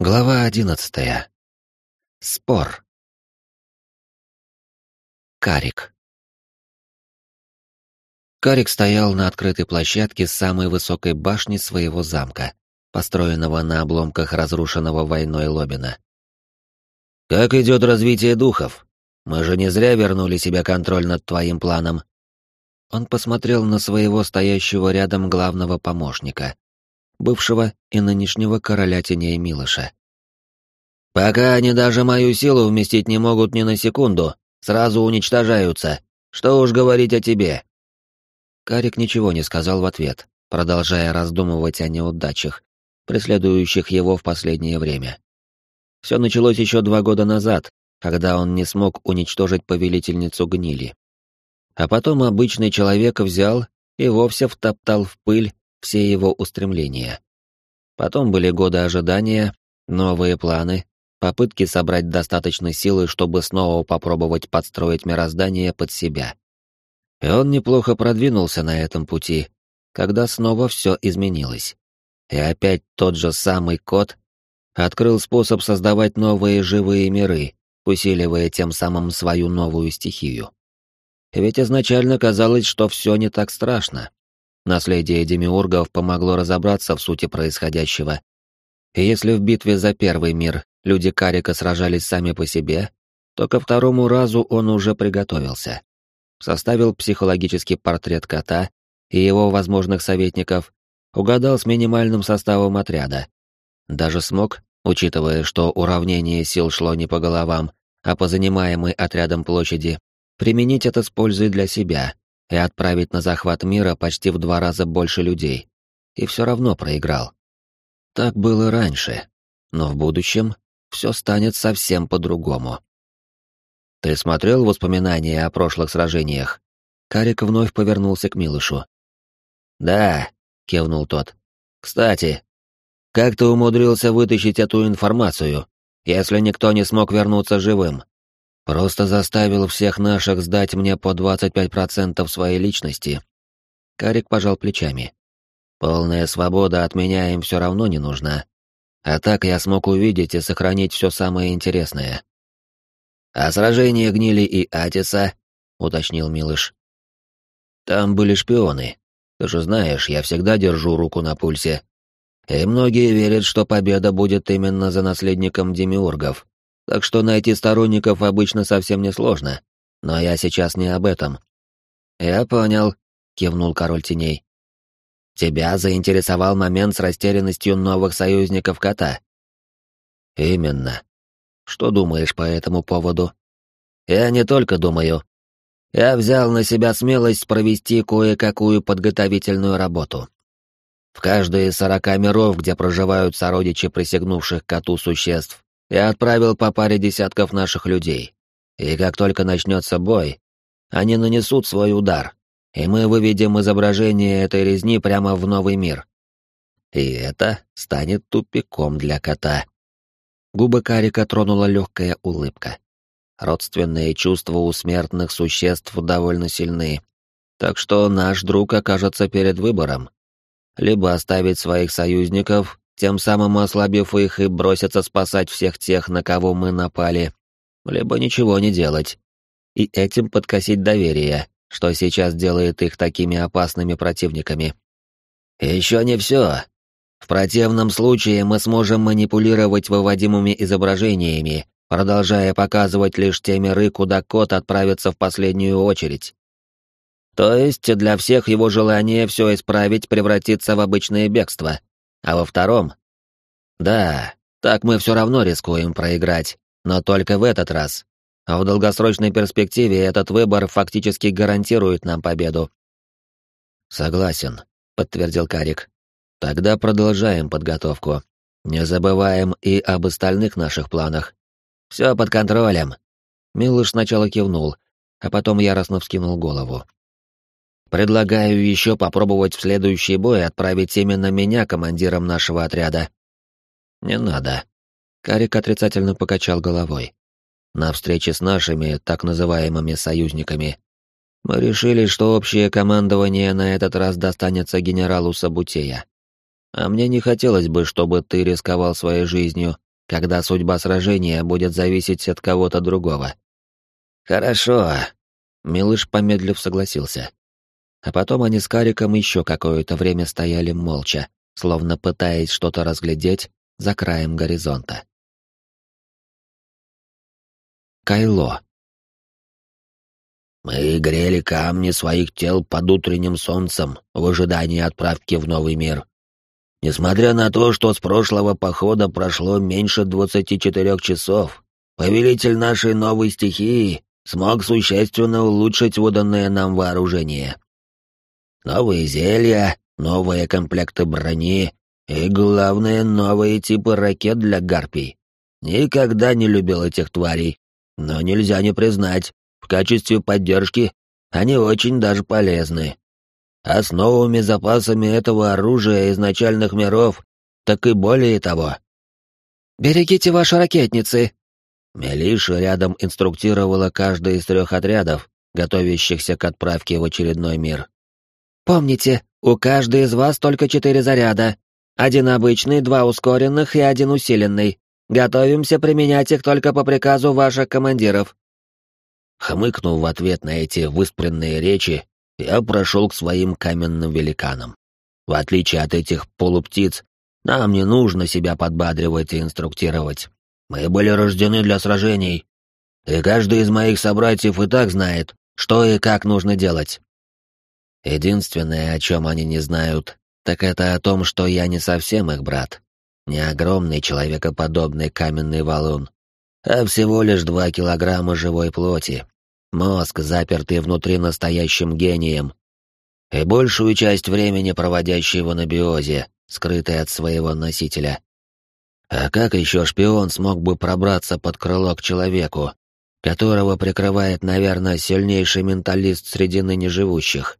Глава одиннадцатая. Спор. Карик. Карик стоял на открытой площадке самой высокой башни своего замка, построенного на обломках разрушенного войной Лобина. «Как идет развитие духов? Мы же не зря вернули себе контроль над твоим планом». Он посмотрел на своего стоящего рядом главного помощника, бывшего и нынешнего короля теней Милыша. «Пока они даже мою силу вместить не могут ни на секунду, сразу уничтожаются. Что уж говорить о тебе». Карик ничего не сказал в ответ, продолжая раздумывать о неудачах, преследующих его в последнее время. Все началось еще два года назад, когда он не смог уничтожить повелительницу гнили. А потом обычный человек взял и вовсе втоптал в пыль все его устремления. Потом были годы ожидания, новые планы, попытки собрать достаточно силы, чтобы снова попробовать подстроить мироздание под себя. И он неплохо продвинулся на этом пути, когда снова все изменилось. И опять тот же самый кот открыл способ создавать новые живые миры, усиливая тем самым свою новую стихию. Ведь изначально казалось, что все не так страшно. Наследие демиургов помогло разобраться в сути происходящего. И если в битве за первый мир люди Карика сражались сами по себе, то ко второму разу он уже приготовился. Составил психологический портрет кота и его возможных советников, угадал с минимальным составом отряда. Даже смог, учитывая, что уравнение сил шло не по головам, а по занимаемой отрядом площади, применить это с пользой для себя и отправить на захват мира почти в два раза больше людей. И все равно проиграл. Так было раньше, но в будущем все станет совсем по-другому. «Ты смотрел воспоминания о прошлых сражениях?» Карик вновь повернулся к Милышу. «Да», — кивнул тот. «Кстати, как ты умудрился вытащить эту информацию, если никто не смог вернуться живым?» «Просто заставил всех наших сдать мне по 25% своей личности». Карик пожал плечами. «Полная свобода от меня им все равно не нужна. А так я смог увидеть и сохранить все самое интересное. «А сражение Гнили и Атиса?» — уточнил Милыш. «Там были шпионы. Ты же знаешь, я всегда держу руку на пульсе. И многие верят, что победа будет именно за наследником демиургов. Так что найти сторонников обычно совсем несложно. Но я сейчас не об этом». «Я понял», — кивнул король теней. Тебя заинтересовал момент с растерянностью новых союзников кота. Именно. Что думаешь по этому поводу? Я не только думаю. Я взял на себя смелость провести кое-какую подготовительную работу. В каждые сорока миров, где проживают сородичи присягнувших коту существ, я отправил по паре десятков наших людей. И как только начнется бой, они нанесут свой удар, и мы выведем изображение этой резни прямо в новый мир. И это станет тупиком для кота. Губы Карика тронула легкая улыбка. Родственные чувства у смертных существ довольно сильны, так что наш друг окажется перед выбором. Либо оставить своих союзников, тем самым ослабив их и броситься спасать всех тех, на кого мы напали, либо ничего не делать, и этим подкосить доверие, что сейчас делает их такими опасными противниками. Еще не все. В противном случае мы сможем манипулировать выводимыми изображениями, продолжая показывать лишь те миры, куда кот отправится в последнюю очередь. То есть для всех его желание все исправить превратится в обычное бегство. А во втором? Да, так мы все равно рискуем проиграть, но только в этот раз. А в долгосрочной перспективе этот выбор фактически гарантирует нам победу. Согласен, подтвердил Карик. Тогда продолжаем подготовку. Не забываем и об остальных наших планах. Все под контролем. Милыш сначала кивнул, а потом яростно вскинул голову. Предлагаю еще попробовать в следующий бой отправить именно меня командиром нашего отряда. Не надо. Карик отрицательно покачал головой на встрече с нашими так называемыми союзниками. Мы решили, что общее командование на этот раз достанется генералу Сабутея. А мне не хотелось бы, чтобы ты рисковал своей жизнью, когда судьба сражения будет зависеть от кого-то другого. Хорошо. Милыш, помедлив, согласился. А потом они с Кариком еще какое-то время стояли молча, словно пытаясь что-то разглядеть за краем горизонта. Кайло. Мы грели камни своих тел под утренним солнцем в ожидании отправки в новый мир. Несмотря на то, что с прошлого похода прошло меньше двадцати четырех часов, повелитель нашей новой стихии смог существенно улучшить выданное нам вооружение. Новые зелья, новые комплекты брони и, главное, новые типы ракет для гарпий. Никогда не любил этих тварей, но нельзя не признать, в качестве поддержки они очень даже полезны. А с новыми запасами этого оружия из начальных миров, так и более того. «Берегите ваши ракетницы!» Мелиша рядом инструктировала каждый из трех отрядов, готовящихся к отправке в очередной мир. «Помните, у каждой из вас только четыре заряда. Один обычный, два ускоренных и один усиленный. Готовимся применять их только по приказу ваших командиров». Хмыкнув в ответ на эти выспренные речи, я прошел к своим каменным великанам. В отличие от этих полуптиц, нам не нужно себя подбадривать и инструктировать. Мы были рождены для сражений, и каждый из моих собратьев и так знает, что и как нужно делать. Единственное, о чем они не знают, так это о том, что я не совсем их брат. Не огромный человекоподобный каменный валун, а всего лишь два килограмма живой плоти. Мозг, запертый внутри настоящим гением. И большую часть времени проводящий в анабиозе, скрытый от своего носителя. А как еще шпион смог бы пробраться под крыло к человеку, которого прикрывает, наверное, сильнейший менталист среди ныне живущих?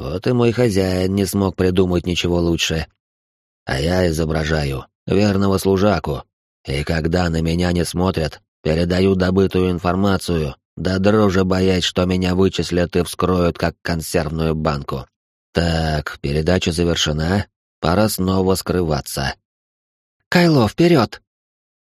Вот и мой хозяин не смог придумать ничего лучше. А я изображаю верного служаку, и когда на меня не смотрят, передаю добытую информацию, да дрожи боясь, что меня вычислят и вскроют, как консервную банку. Так, передача завершена, пора снова скрываться. «Кайло, вперед!»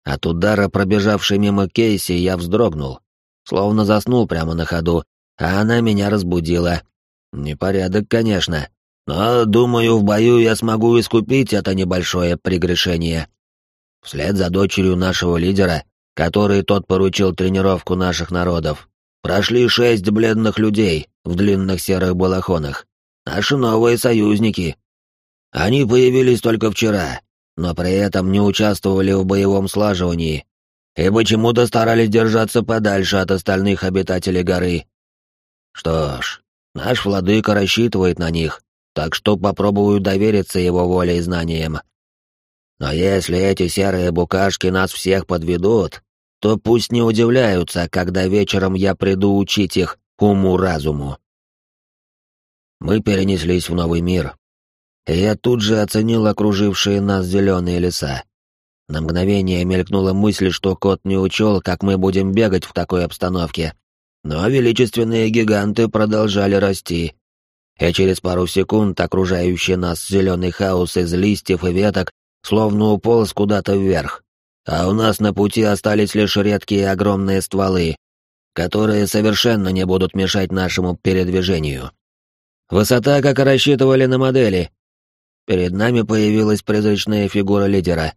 От удара, пробежавшей мимо Кейси, я вздрогнул, словно заснул прямо на ходу, а она меня разбудила. Непорядок, конечно, но, думаю, в бою я смогу искупить это небольшое прегрешение. Вслед за дочерью нашего лидера, который тот поручил тренировку наших народов, прошли шесть бледных людей в длинных серых балахонах. Наши новые союзники. Они появились только вчера, но при этом не участвовали в боевом слаживании и почему-то старались держаться подальше от остальных обитателей горы. Что ж, наш владыка рассчитывает на них, так что попробую довериться его воле и знаниям. Но если эти серые букашки нас всех подведут, то пусть не удивляются, когда вечером я приду учить их уму-разуму. Мы перенеслись в новый мир, и я тут же оценил окружившие нас зеленые леса. На мгновение мелькнула мысль, что кот не учел, как мы будем бегать в такой обстановке. Но величественные гиганты продолжали расти, и через пару секунд окружающий нас зеленый хаос из листьев и веток словно уполз куда-то вверх. А у нас на пути остались лишь редкие огромные стволы, которые совершенно не будут мешать нашему передвижению. Высота, как и рассчитывали на модели. Перед нами появилась призрачная фигура лидера.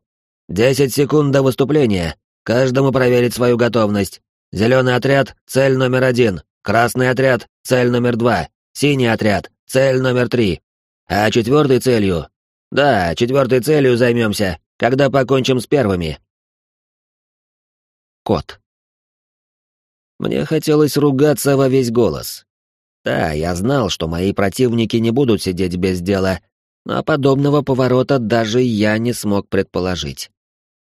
«Десять секунд до выступления. Каждому проверить свою готовность. Зеленый отряд — цель номер один. Красный отряд — цель номер два. Синий отряд — цель номер три. А четвертой целью... Да, четвертой целью займемся, когда покончим с первыми. Кот. Мне хотелось ругаться во весь голос. Да, я знал, что мои противники не будут сидеть без дела, но подобного поворота даже я не смог предположить.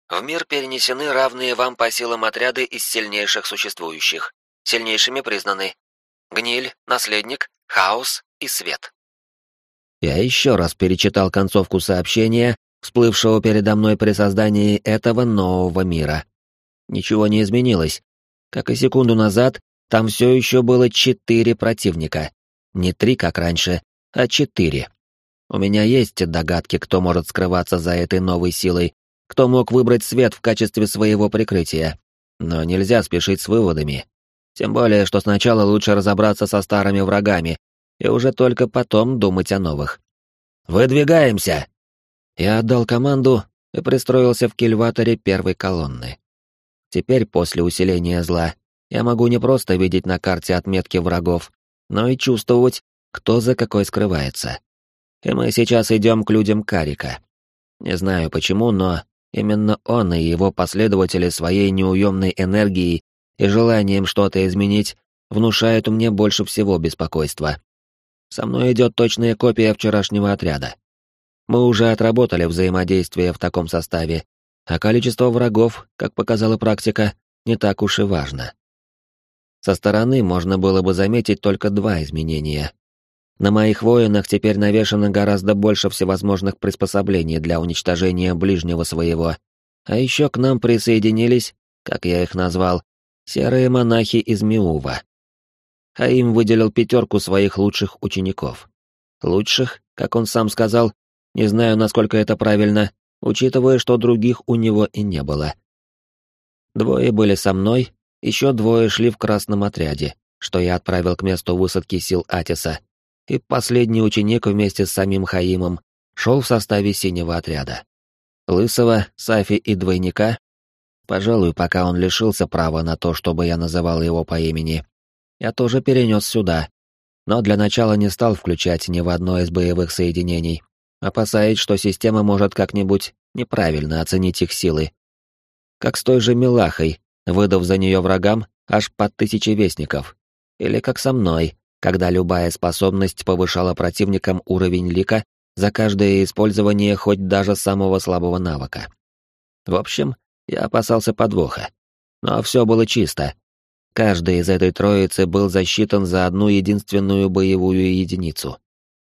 В мир перенесены равные вам по силам отряды из сильнейших существующих. Сильнейшими признаны Гниль, Наследник, Хаос и Свет. Я еще раз перечитал концовку сообщения, всплывшего передо мной при создании этого нового мира. Ничего не изменилось. Как и секунду назад, там все еще было четыре противника. Не три, как раньше, а четыре. У меня есть догадки, кто может скрываться за этой новой силой, кто мог выбрать свет в качестве своего прикрытия. Но нельзя спешить с выводами. Тем более, что сначала лучше разобраться со старыми врагами, и уже только потом думать о новых. «Выдвигаемся!» Я отдал команду и пристроился в кильваторе первой колонны. Теперь, после усиления зла, я могу не просто видеть на карте отметки врагов, но и чувствовать, кто за какой скрывается. И мы сейчас идем к людям Карика. Не знаю почему, но именно он и его последователи своей неуемной энергией и желанием что-то изменить внушают мне больше всего беспокойства. Со мной идет точная копия вчерашнего отряда. Мы уже отработали взаимодействие в таком составе, а количество врагов, как показала практика, не так уж и важно. Со стороны можно было бы заметить только два изменения. На моих воинах теперь навешано гораздо больше всевозможных приспособлений для уничтожения ближнего своего, а еще к нам присоединились, как я их назвал, серые монахи из Миува. А им выделил пятерку своих лучших учеников. Лучших, как он сам сказал, не знаю, насколько это правильно, учитывая, что других у него и не было. Двое были со мной, еще двое шли в красном отряде, что я отправил к месту высадки сил Атиса, и последний ученик вместе с самим Хаимом шел в составе синего отряда. Лысого, Сафи и двойника, пожалуй, пока он лишился права на то, чтобы я называл его по имени, я тоже перенес сюда, но для начала не стал включать ни в одно из боевых соединений, опасаясь, что система может как-нибудь неправильно оценить их силы. Как с той же Милахой, выдав за нее врагам аж по тысяче вестников. Или как со мной, когда любая способность повышала противникам уровень лика за каждое использование хоть даже самого слабого навыка. В общем, я опасался подвоха. Но все было чисто. Каждый из этой троицы был засчитан за одну единственную боевую единицу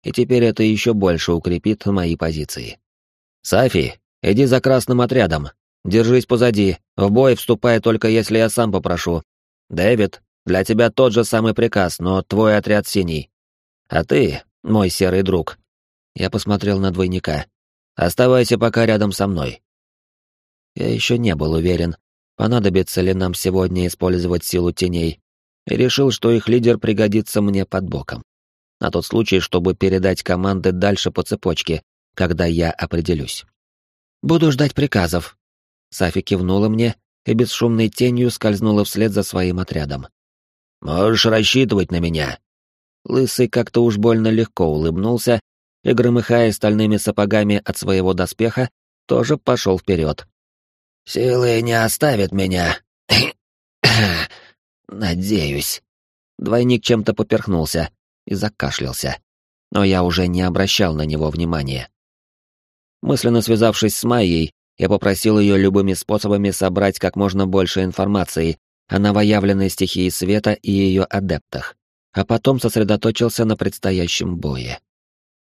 и теперь это еще больше укрепит мои позиции. «Сафи, иди за красным отрядом. Держись позади, в бой вступай только если я сам попрошу. Дэвид, для тебя тот же самый приказ, но твой отряд синий. А ты, мой серый друг...» Я посмотрел на двойника. «Оставайся пока рядом со мной». Я еще не был уверен, понадобится ли нам сегодня использовать силу теней, и решил, что их лидер пригодится мне под боком на тот случай, чтобы передать команды дальше по цепочке, когда я определюсь. «Буду ждать приказов». Сафи кивнула мне и бесшумной тенью скользнула вслед за своим отрядом. «Можешь рассчитывать на меня». Лысый как-то уж больно легко улыбнулся и, громыхая стальными сапогами от своего доспеха, тоже пошел вперед. «Силы не оставят меня. Надеюсь». Двойник чем-то поперхнулся, и закашлялся. Но я уже не обращал на него внимания. Мысленно связавшись с Майей, я попросил ее любыми способами собрать как можно больше информации о новоявленной стихии света и ее адептах, а потом сосредоточился на предстоящем бое.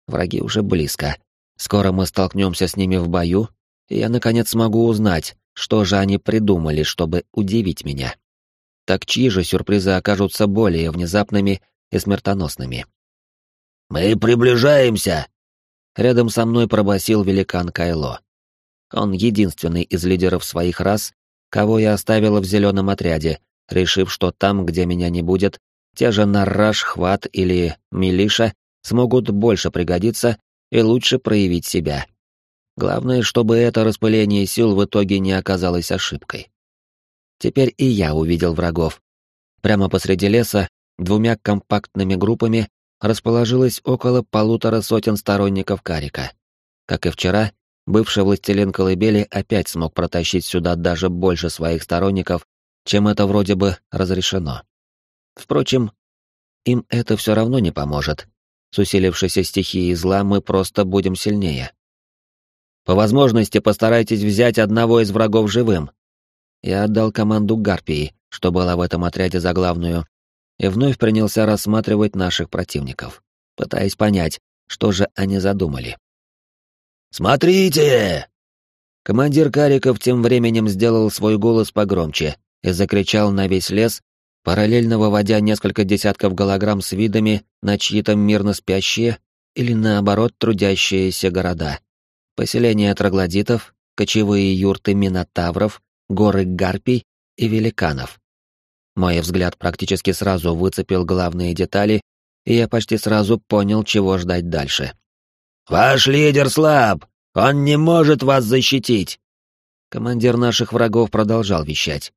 Враги уже близко. Скоро мы столкнемся с ними в бою, и я наконец смогу узнать, что же они придумали, чтобы удивить меня. Так чьи же сюрпризы окажутся более внезапными и смертоносными. «Мы приближаемся!» Рядом со мной пробасил великан Кайло. Он единственный из лидеров своих рас, кого я оставила в зеленом отряде, решив, что там, где меня не будет, те же Нарраш, Хват или Милиша смогут больше пригодиться и лучше проявить себя. Главное, чтобы это распыление сил в итоге не оказалось ошибкой. Теперь и я увидел врагов. Прямо посреди леса двумя компактными группами расположилось около полутора сотен сторонников Карика. Как и вчера, бывший властелин колыбели опять смог протащить сюда даже больше своих сторонников, чем это вроде бы разрешено. Впрочем, им это все равно не поможет. С усилившейся стихией зла мы просто будем сильнее. По возможности постарайтесь взять одного из врагов живым. Я отдал команду Гарпии, что была в этом отряде за главную, и вновь принялся рассматривать наших противников, пытаясь понять, что же они задумали. «Смотрите!» Командир Кариков тем временем сделал свой голос погромче и закричал на весь лес, параллельно выводя несколько десятков голограмм с видами на чьи-то мирно спящие или наоборот трудящиеся города. Поселение троглодитов, кочевые юрты минотавров, горы гарпий и великанов. Мой взгляд практически сразу выцепил главные детали, и я почти сразу понял, чего ждать дальше. «Ваш лидер слаб! Он не может вас защитить!» Командир наших врагов продолжал вещать.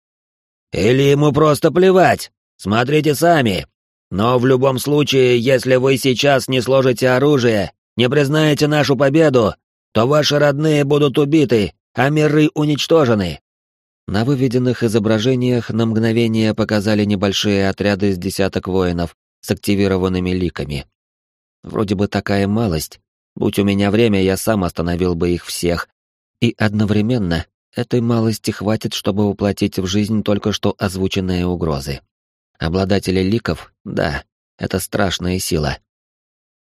«Или ему просто плевать! Смотрите сами! Но в любом случае, если вы сейчас не сложите оружие, не признаете нашу победу, то ваши родные будут убиты, а миры уничтожены. На выведенных изображениях на мгновение показали небольшие отряды из десяток воинов с активированными ликами. Вроде бы такая малость. Будь у меня время, я сам остановил бы их всех. И одновременно этой малости хватит, чтобы воплотить в жизнь только что озвученные угрозы. Обладатели ликов, да, это страшная сила.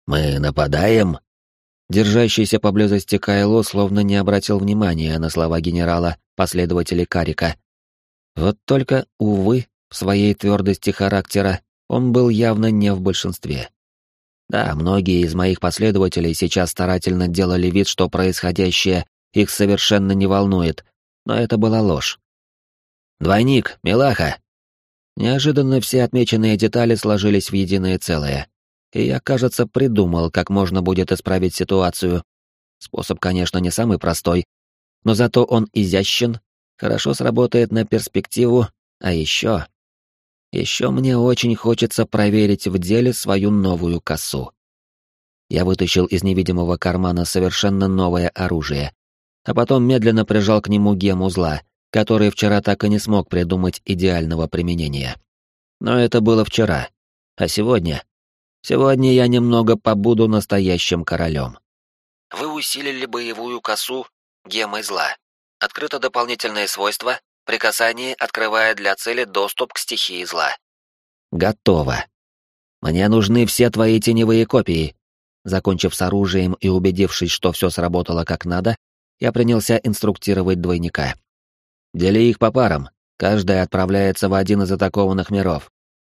«Мы нападаем?» Держащийся поблизости Кайло словно не обратил внимания на слова генерала, последователей Карика. Вот только, увы, в своей твердости характера он был явно не в большинстве. Да, многие из моих последователей сейчас старательно делали вид, что происходящее их совершенно не волнует, но это была ложь. «Двойник, Милаха!» Неожиданно все отмеченные детали сложились в единое целое и я, кажется, придумал, как можно будет исправить ситуацию. Способ, конечно, не самый простой, но зато он изящен, хорошо сработает на перспективу, а еще... Еще мне очень хочется проверить в деле свою новую косу. Я вытащил из невидимого кармана совершенно новое оружие, а потом медленно прижал к нему гему зла, который вчера так и не смог придумать идеального применения. Но это было вчера, а сегодня Сегодня я немного побуду настоящим королем. Вы усилили боевую косу гемой зла. Открыто дополнительное свойство, при касании открывая для цели доступ к стихии зла. Готово. Мне нужны все твои теневые копии. Закончив с оружием и убедившись, что все сработало как надо, я принялся инструктировать двойника. Дели их по парам, каждая отправляется в один из атакованных миров.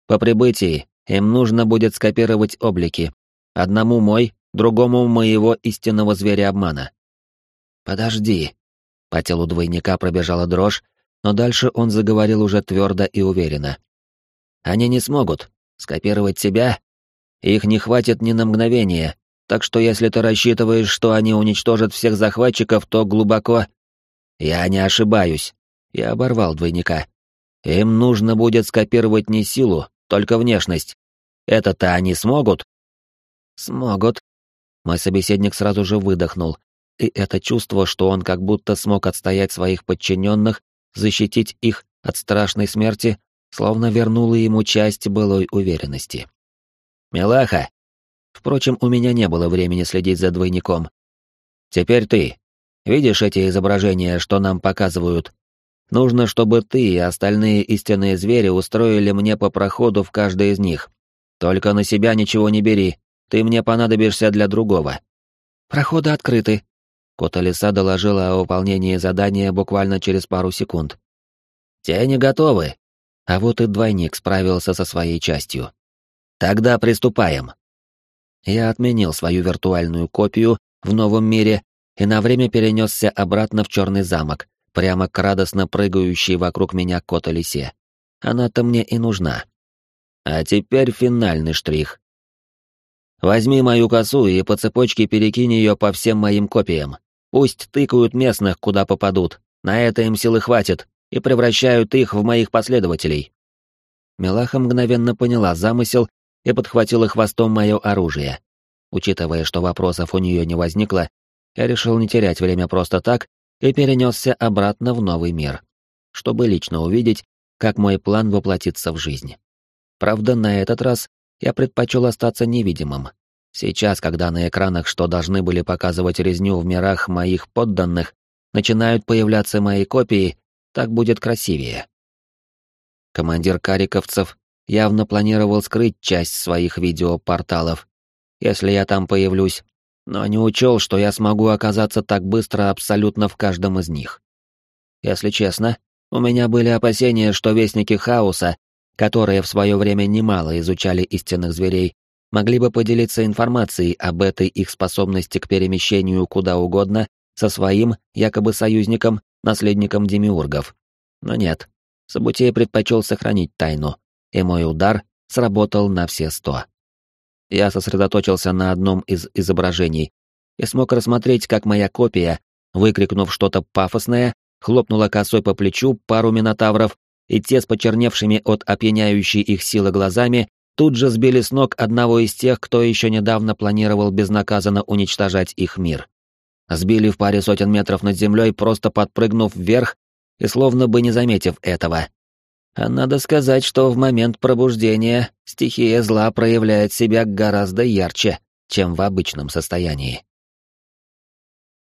По прибытии им нужно будет скопировать облики. Одному мой, другому моего истинного зверя обмана. Подожди. По телу двойника пробежала дрожь, но дальше он заговорил уже твердо и уверенно. Они не смогут скопировать себя. Их не хватит ни на мгновение, так что если ты рассчитываешь, что они уничтожат всех захватчиков, то глубоко... Я не ошибаюсь. Я оборвал двойника. Им нужно будет скопировать не силу, только внешность. Это-то они смогут? Смогут. Мой собеседник сразу же выдохнул, и это чувство, что он как будто смог отстоять своих подчиненных, защитить их от страшной смерти, словно вернуло ему часть былой уверенности. «Милаха!» Впрочем, у меня не было времени следить за двойником. «Теперь ты. Видишь эти изображения, что нам показывают? Нужно, чтобы ты и остальные истинные звери устроили мне по проходу в каждой из них. Только на себя ничего не бери, ты мне понадобишься для другого. Проходы открыты. Кота Лиса доложила о выполнении задания буквально через пару секунд. Те не готовы. А вот и двойник справился со своей частью. Тогда приступаем. Я отменил свою виртуальную копию в новом мире и на время перенесся обратно в черный замок, прямо к радостно прыгающей вокруг меня кота-лисе. Она-то мне и нужна. А теперь финальный штрих. Возьми мою косу и по цепочке перекинь ее по всем моим копиям. Пусть тыкают местных, куда попадут. На это им силы хватит, и превращают их в моих последователей. Мелаха мгновенно поняла замысел и подхватила хвостом мое оружие. Учитывая, что вопросов у нее не возникло, я решил не терять время просто так и перенесся обратно в новый мир, чтобы лично увидеть, как мой план воплотится в жизнь. Правда, на этот раз я предпочел остаться невидимым. Сейчас, когда на экранах, что должны были показывать резню в мирах моих подданных, начинают появляться мои копии, так будет красивее. Командир кариковцев явно планировал скрыть часть своих видеопорталов, если я там появлюсь, но не учел, что я смогу оказаться так быстро абсолютно в каждом из них. Если честно, у меня были опасения, что вестники хаоса, которые в свое время немало изучали истинных зверей, могли бы поделиться информацией об этой их способности к перемещению куда угодно со своим, якобы союзником, наследником демиургов. Но нет, Сабутей предпочел сохранить тайну, и мой удар сработал на все сто. Я сосредоточился на одном из изображений и смог рассмотреть, как моя копия, выкрикнув что-то пафосное, хлопнула косой по плечу пару минотавров, и те с почерневшими от опьяняющей их силы глазами тут же сбили с ног одного из тех, кто еще недавно планировал безнаказанно уничтожать их мир. Сбили в паре сотен метров над землей, просто подпрыгнув вверх и словно бы не заметив этого. А надо сказать, что в момент пробуждения стихия зла проявляет себя гораздо ярче, чем в обычном состоянии.